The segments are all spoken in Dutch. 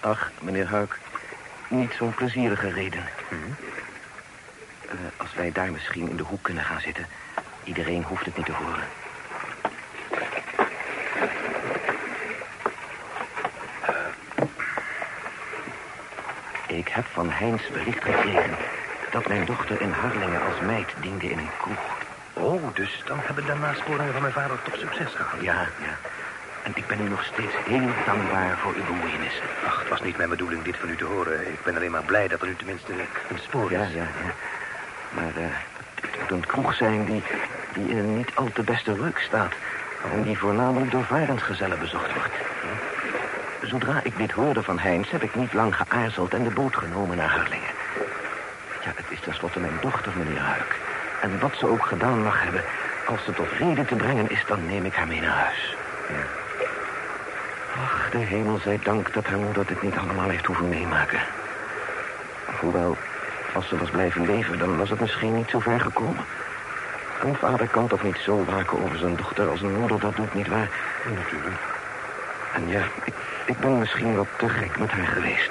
Ach, meneer Huik, niet zo'n plezierige reden. Hm? Eh, als wij daar misschien in de hoek kunnen gaan zitten... iedereen hoeft het niet te horen. Ik heb van Heinz bericht gekregen... dat mijn dochter in Harlingen als meid diende in een kroeg. Oh, dus dan hebben de nasporingen van mijn vader toch succes gehad. Ja, ja. En ik ben u nog steeds heel dankbaar voor uw bemoeienissen. Ach, het was niet mijn bedoeling dit van u te horen. Ik ben alleen maar blij dat er nu tenminste een spoor Ja, is. ja, ja. Maar eh, het moet een kroeg zijn die, die in een niet al te beste reuk staat. En die voornamelijk door varensgezellen bezocht wordt. Zodra ik dit hoorde van Heinz heb ik niet lang geaarzeld en de boot genomen naar Harlingen. Ja, het is tenslotte mijn dochter, meneer Huik. En wat ze ook gedaan mag hebben, als ze tot vrede te brengen is, dan neem ik haar mee naar huis. Ach, de hemel zij dank dat haar moeder dit niet allemaal heeft hoeven meemaken. Hoewel, als ze was blijven leven, dan was het misschien niet zo ver gekomen. Een vader kan toch niet zo waken over zijn dochter als een moeder dat doet, nietwaar? Natuurlijk. En ja, ik, ik ben misschien wat te gek met haar geweest.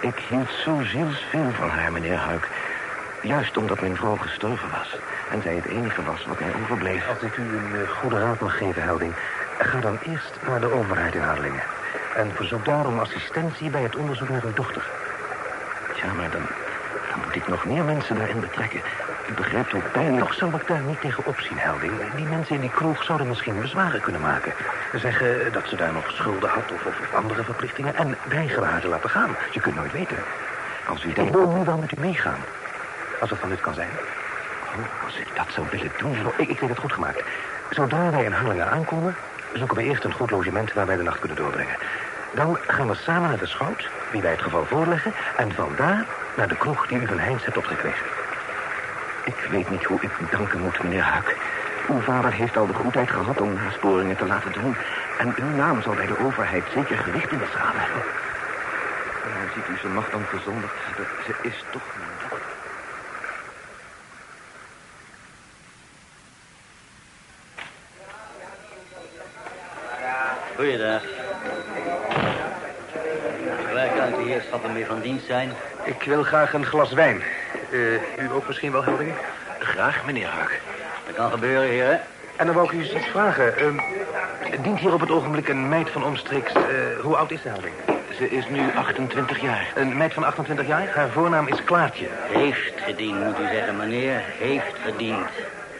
Ik hield zo zielsveel van haar, meneer Huik. Juist omdat mijn vrouw gestorven was. En zij het enige was wat mij overbleef. Als ik u een eh, goede raad mag geven, Helding... ga dan eerst naar de overheid in Harlingen. En verzoek daarom assistentie bij het onderzoek naar uw dochter. Ja, maar dan, dan moet ik nog meer mensen daarin betrekken. U begrijpt hoe pijnlijk... Toch zou ik daar niet tegen opzien, Helding. Die mensen in die kroeg zouden misschien bezwaren kunnen maken. Zeggen dat ze daar nog schulden had of, of andere verplichtingen... en weigeren haar te laten gaan. Je kunt nooit weten. Als u Ik denkt... wil nu wel met u meegaan. Als het van nut kan zijn. Oh, als ik dat zou willen doen... Oh, ik, ik weet het goed gemaakt. Zodra wij in Harlingen aankomen... zoeken we eerst een goed logement waar wij de nacht kunnen doorbrengen. Dan gaan we samen naar de schout, wie wij het geval voorleggen... en vandaar naar de kroeg die u van Heinz hebt opgekregen. Ik weet niet hoe ik u danken moet, meneer Huik. Uw vader heeft al de goedheid gehad om nasporingen te laten doen. En uw naam zal bij de overheid zeker gewicht in de schaal hebben. En dan ziet u, ze mag dan gezondigd. Ze is toch mijn dochter. Goeiedag. Waar kan ik de heerschappen mee van dienst zijn? Ik wil graag een glas wijn. Eh, u ook misschien wel, Helding? Graag, meneer Huik. Dat kan gebeuren, heren. En dan wou ik u eens iets vragen. Ehm, dient hier op het ogenblik een meid van omstreeks... eh, hoe oud is de Helding? Ze is nu 28 jaar. Een meid van 28 jaar. Haar voornaam is Klaartje. Heeft gediend, moet u zeggen, meneer. Heeft gediend.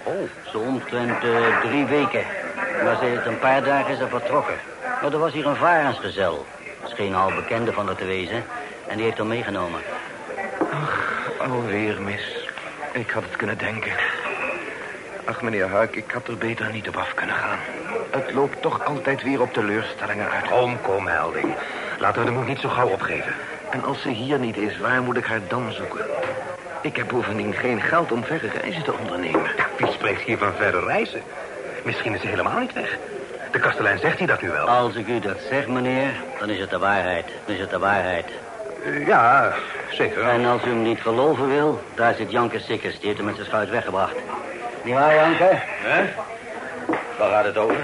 Oh. Zo omtrent eh, drie weken. Maar sinds een paar dagen is er vertrokken. Maar er was hier een varensgezel. Scheen al bekende van haar te wezen. En die heeft haar meegenomen. Alweer mis. Ik had het kunnen denken. Ach, meneer Huik, ik had er beter niet op af kunnen gaan. Het loopt toch altijd weer op teleurstellingen uit. Kom, kom, Helding. Laten we de moed niet zo gauw opgeven. En als ze hier niet is, waar moet ik haar dan zoeken? Ik heb bovendien geen geld om verre reizen te ondernemen. Wie spreekt hier van verre reizen? Misschien is ze helemaal niet weg. De kastelein zegt hij dat nu wel. Als ik u dat zeg, meneer, dan is het de waarheid. Dan is het de waarheid. Eh, ja, zeker. En als u hem niet geloven wil, daar zit Janke Sikkers. Die heeft hem met zijn schuit weggebracht. Niet waar, Janke? Hè? Waar gaat het over?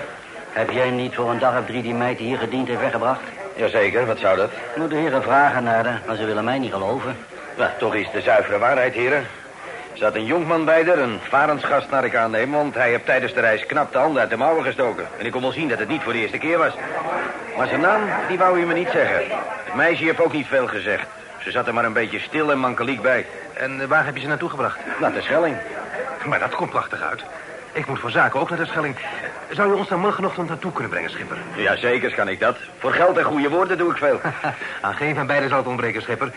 Heb jij niet voor een dag of drie die meid die hier gediend heeft weggebracht? Jazeker, wat zou dat? Nou, de heren vragen naar haar, maar ze willen mij niet geloven. Nou, toch is de zuivere waarheid, heren. Zat een jonkman bij er, een varensgast naar ik aanneem... want hij heeft tijdens de reis knap de handen uit de mouwen gestoken. En ik kon wel zien dat het niet voor de eerste keer was. Maar zijn naam, die wou u me niet zeggen. Het meisje heeft ook niet veel gezegd. Ze zat er maar een beetje stil en mankeliek bij. En eh, waar heb je ze naartoe gebracht? Naar de Schelling. Maar dat komt prachtig uit. Ik moet voor zaken ook naar de Schelling. Zou je ons daar morgenochtend naartoe kunnen brengen, schipper? Jazeker kan ik dat. Voor geld en goede woorden doe ik veel. Aan geen van beiden zal het ontbreken, schipper.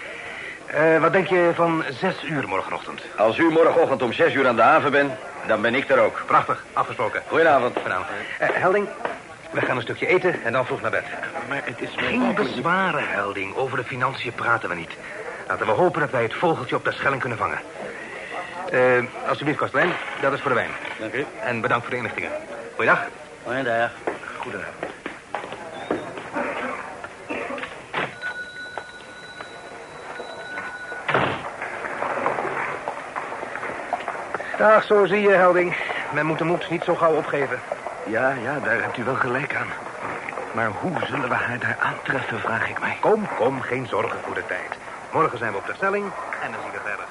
Eh, wat denk je van zes uur morgenochtend? Als u morgenochtend om zes uur aan de haven bent, dan ben ik er ook. Prachtig, afgesproken. Goedenavond. Goedenavond. Eh, Helding, we gaan een stukje eten en dan vroeg naar bed. Maar het is Geen bezwaren, Helding. Over de financiën praten we niet. Laten we hopen dat wij het vogeltje op de Schelling kunnen vangen. Eh, alsjeblieft, kastelein. Dat is voor de wijn. Dank u. En bedankt voor de inlichtingen. Goeiedag. Goeiedag. Goedenavond. Dag, zo zie je, Helding. Men moet de moed niet zo gauw opgeven. Ja, ja, daar hebt u wel gelijk aan. Maar hoe zullen we haar daar aantreffen, vraag ik mij. Kom, kom, geen zorgen voor de tijd. Morgen zijn we op de stelling en dan zien we verder.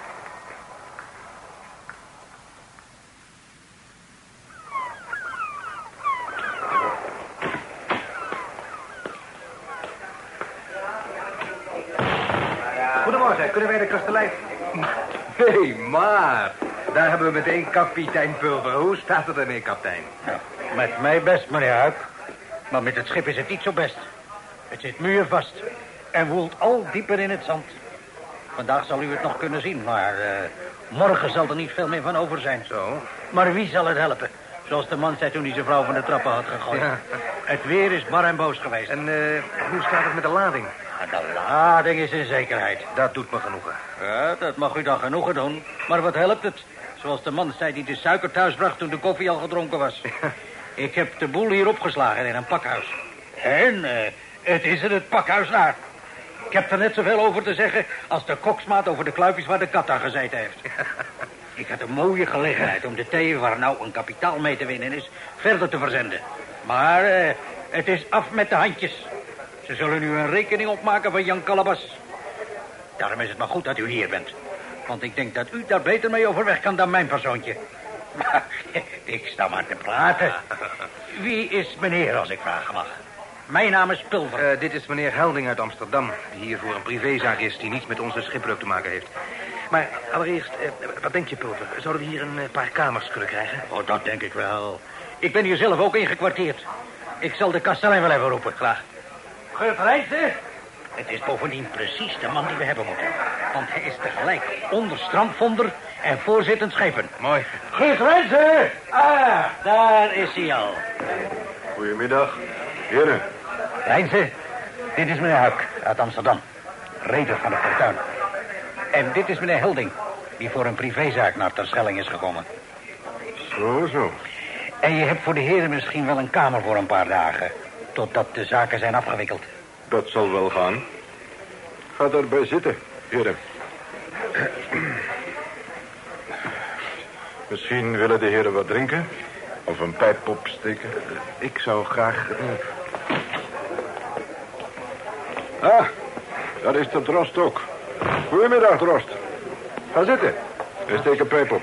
Goedemorgen, kunnen wij de kastelein... Hé, hey, maar... Daar hebben we meteen kapitein Pulver. Hoe staat het ermee, kapitein? Met mij best, meneer Huik. Maar met het schip is het niet zo best. Het zit muurvast en woelt al dieper in het zand. Vandaag zal u het nog kunnen zien, maar eh, morgen zal er niet veel meer van over zijn. Zo. Maar wie zal het helpen? Zoals de man zei toen hij zijn vrouw van de trappen had gegooid. Ja. Het weer is bar en boos geweest. En eh, hoe staat het met de lading? de lading is in zekerheid. Dat doet me genoegen. Ja, dat mag u dan genoegen doen. Maar wat helpt het? Zoals de man zei die de suiker thuis bracht toen de koffie al gedronken was. Ik heb de boel hier opgeslagen in een pakhuis. En eh, het is er het pakhuis naar. Ik heb er net zoveel over te zeggen als de koksmaat over de kluifjes waar de kat aan gezeten heeft. Ik had een mooie gelegenheid om de thee, waar nou een kapitaal mee te winnen is, verder te verzenden. Maar eh, het is af met de handjes. Ze zullen nu een rekening opmaken van Jan Calabas. Daarom is het maar goed dat u hier bent. Want ik denk dat u daar beter mee overweg kan dan mijn persoontje. Maar ik sta maar te praten. Wie is meneer, als ik vragen mag? Mijn naam is Pulver. Eh, dit is meneer Helding uit Amsterdam... die hier voor een privézaak is die niets met onze schipbreuk te maken heeft. Maar allereerst, eh, wat denk je, Pulver? Zouden we hier een eh, paar kamers kunnen krijgen? Oh, dat denk ik wel. Ik ben hier zelf ook ingekwartierd. Ik zal de kastelein wel even roepen. Graag. Geurt Rijnsen? Het is bovendien precies de man die we hebben moeten. Want hij is tegelijk onderstrandvonder en voorzittend schepen. Mooi. Geurt Rijnsen! Ah, daar is hij al. Goedemiddag. Heren, Rijnsen, dit is meneer Huik uit Amsterdam. Reder van de Fortuin. En dit is meneer Helding, die voor een privézaak naar Terschelling is gekomen. zo, zo. En je hebt voor de heren misschien wel een kamer voor een paar dagen. Totdat de zaken zijn afgewikkeld. Dat zal wel gaan. Ga daarbij zitten, heren. Misschien willen de heren wat drinken? Of een pijp opsteken? Ik zou graag... eh, Ah, daar is de drost ook. Goedemiddag, drost. Ga zitten. En steek een pijp op.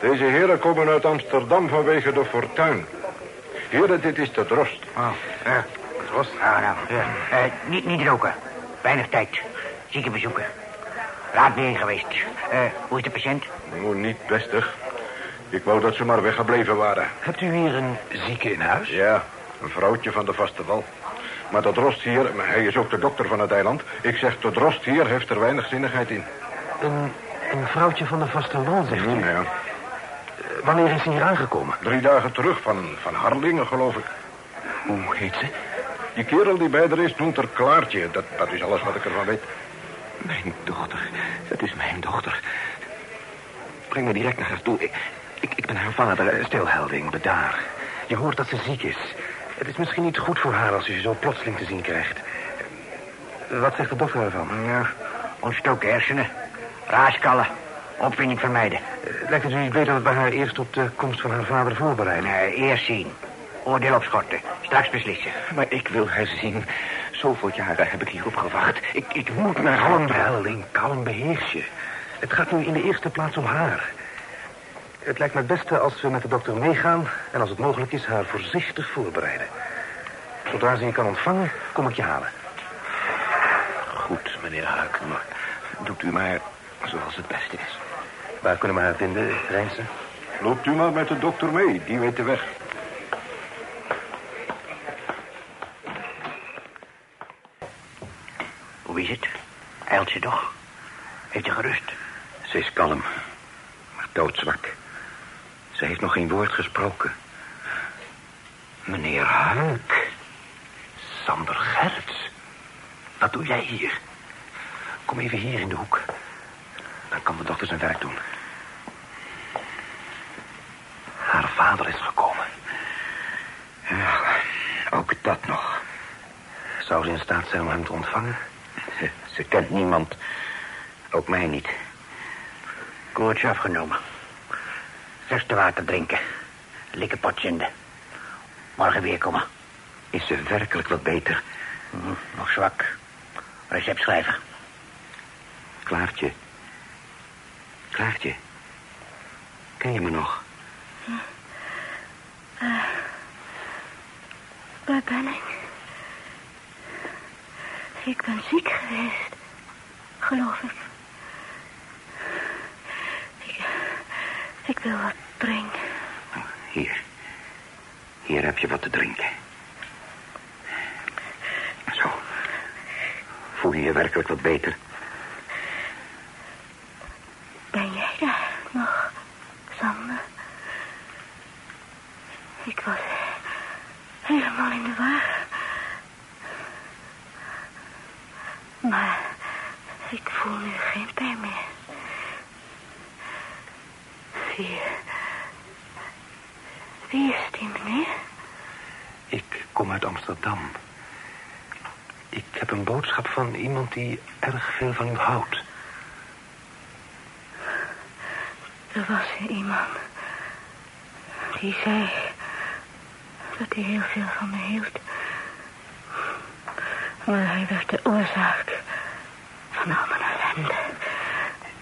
Deze heren komen uit Amsterdam vanwege de fortuin. Heren, dit is de drost. Oh, ja. Drost. Nou, nou. eh, niet, niet roken. Weinig tijd. Ziekenbezoeken. Raad weer geweest. Eh, hoe is de patiënt? Oh, niet bestig. Ik wou dat ze maar weggebleven waren. Hebt u hier een zieke in huis? Ja, een vrouwtje van de vaste wal. Maar dat drost hier, hij is ook de dokter van het eiland. Ik zeg, de drost hier heeft er weinig zinnigheid in. Een, een vrouwtje van de vaste wal, zegt u? Ja, ja. Wanneer is ze hier aangekomen? Drie dagen terug van, van Harlingen, geloof ik. Hoe heet ze? Die kerel die bij haar is, noemt er Klaartje. Dat, dat is alles wat ik ervan weet. Mijn dochter. Het is mijn dochter. Breng me direct naar haar toe. Ik, ik, ik ben haar vader. Eh, Stil, Helding, bedaar. Je hoort dat ze ziek is. Het is misschien niet goed voor haar als u ze zo plotseling te zien krijgt. Wat zegt de dokter ervan? Ja, ontstoken hersenen. Raaskallen. Opwinding vermijden. Lijkt het u niet beter dat we haar eerst op de komst van haar vader voorbereiden? Nee, eerst zien. Oordeel opschorten. Straks beslissen. Maar ik wil haar zien. Zoveel jaren heb ik hierop gewacht. Ik, ik moet naar Kalm, haar. Helding, kalm beheers je. Het gaat nu in de eerste plaats om haar. Het lijkt me het beste als we met de dokter meegaan... en als het mogelijk is haar voorzichtig voorbereiden. Zodra ze je kan ontvangen, kom ik je halen. Goed, meneer Huik. Maar doet u maar zoals het beste is. Waar kunnen we haar vinden, Rijnsen? Loopt u maar met de dokter mee, die weet de weg. Hoe is het? Eilt ze toch? Heeft ze gerust? Ze is kalm, maar doodzwak. Ze heeft nog geen woord gesproken. Meneer Huik. Sander Gerts. Wat doe jij hier? Kom even hier in de hoek. Dan kan de dokter zijn werk doen. Haar vader is gekomen. Ja, ook dat nog. Zou ze in staat zijn om hem te ontvangen? Ze, kent niemand. Ook mij niet. Koortje afgenomen. Versте water drinken. Likkenpot zenden. Morgen weer komen. Is ze werkelijk wat beter? Hm, nog zwak. Recept schrijven. Klaartje. Klaartje. Ken je me nog? Waar ben ik? Ik ben ziek geweest, geloof ik. Ik, ik wil wat drinken. Oh, Hier. Hier heb je wat te drinken. Zo. Voel je je werkelijk wat beter? Ben jij daar nog, Sander? Ik was helemaal in de war. Maar ik voel nu geen pijn meer. Wie... Wie is die meneer? Ik kom uit Amsterdam. Ik heb een boodschap van iemand die erg veel van u houdt. Er was hier iemand die zei dat hij heel veel van me hield. Maar hij werd de oorzaak van al mijn ellende.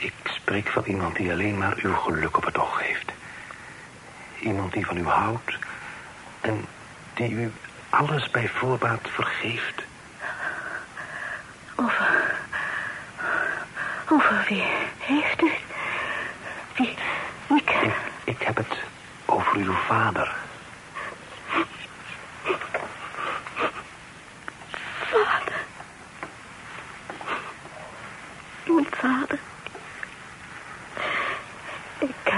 Ik spreek van iemand die alleen maar uw geluk op het oog heeft. Iemand die van u houdt en die u alles bij voorbaat vergeeft. Over... Over wie heeft u? Wie... Wie kan... Ik, ik heb het over uw vader. Vader. Mijn vader.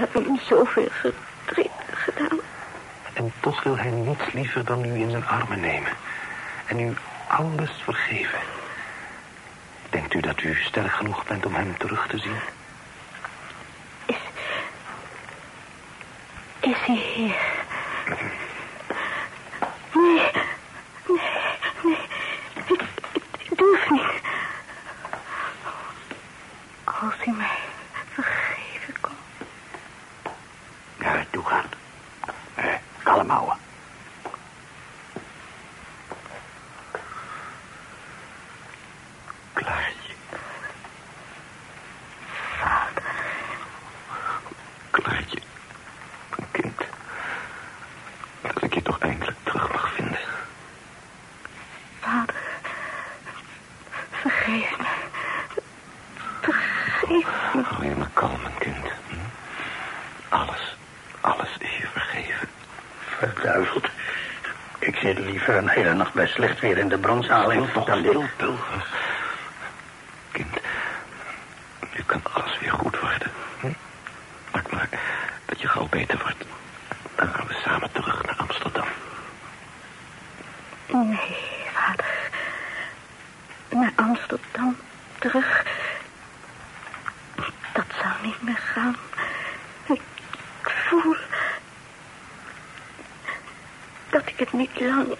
Ik heb hem zoveel verdriet gedaan. En toch wil hij niets liever dan u in zijn armen nemen. En u alles vergeven. Denkt u dat u sterk genoeg bent om hem terug te zien? Is... Is hij hier? Nee. Nee. Nee. Ik, ik, ik durf niet. Als hij mij vergeven kon. Ja, toe gaan. Eh, kalm houden. Klaartje. Klaartje. Mijn kind. Dat ik je toch eindelijk terug mag vinden. Vader. Vergeef me. Vergeef me. Hou je maar kalm, mijn kind. Hm? Alles, alles is je vergeven. Verduiveld. Ik zit liever een hele nacht bij slecht weer in de brandzaal Stil toch, dan stil, stil. Kind, nu kan alles weer goed worden. Hm? Maak maar dat je gauw beter wordt. Dan gaan we samen terug naar Amsterdam. Nee, vader. Naar Amsterdam terug. Dat zou niet meer gaan. Ik voel... dat ik het niet lang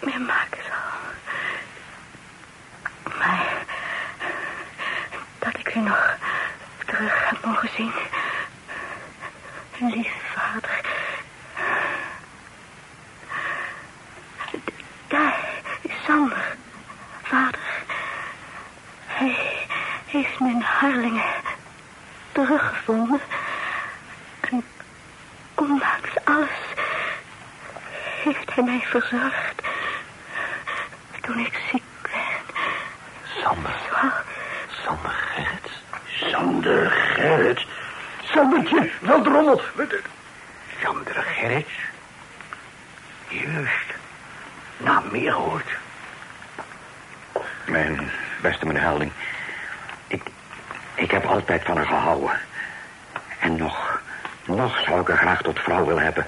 meer maken zal. Maar... dat ik u nog terug heb mogen zien. Lieve vader... Daar is Sander, vader. Hij me in Harlingen teruggevonden. En ondanks alles heeft hij mij verzorgd. Toen ik ziek werd. Sander, Sander Gerrits. Sander Gerrit. Sandertje, wel drommel. Sander Gerrits? Juist. Nou, meer hoort. Mijn beste meneer Helding. Ik, heb altijd van haar gehouden. En nog, nog zou ik haar graag tot vrouw willen hebben.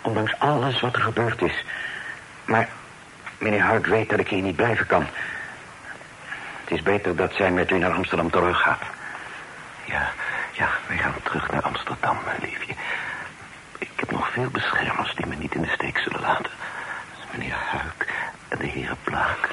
Ondanks alles wat er gebeurd is. Maar meneer Hart weet dat ik hier niet blijven kan. Het is beter dat zij met u naar Amsterdam teruggaat. Ja, ja, wij gaan terug naar Amsterdam, liefje. Ik heb nog veel beschermers die me niet in de steek zullen laten. Meneer Huik en de heren Blaak.